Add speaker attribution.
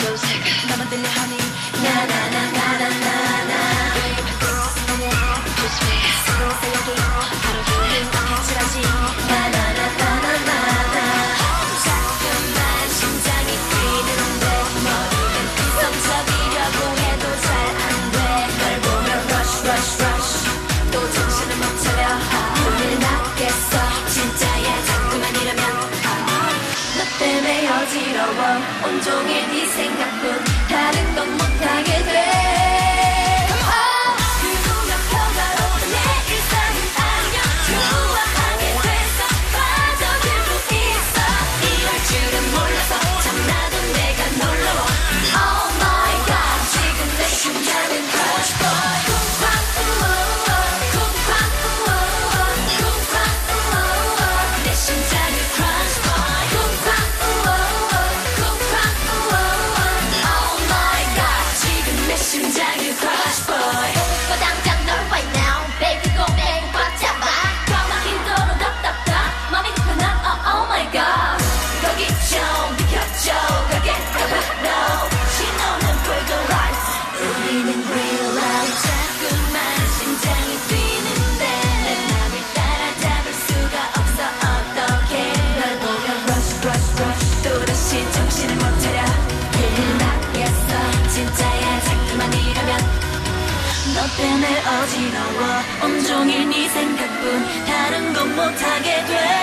Speaker 1: So sick, 나만 들려 honey 나나나나나나 넌 온종일 네 생각뿐 다른 건 못하게 돼. Russian dragon. 어지러워 온종일 네 생각뿐 다른 건 못하게 돼.